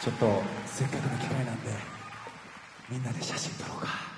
ちょっとせっかくの機会なんでみんなで写真撮ろうか。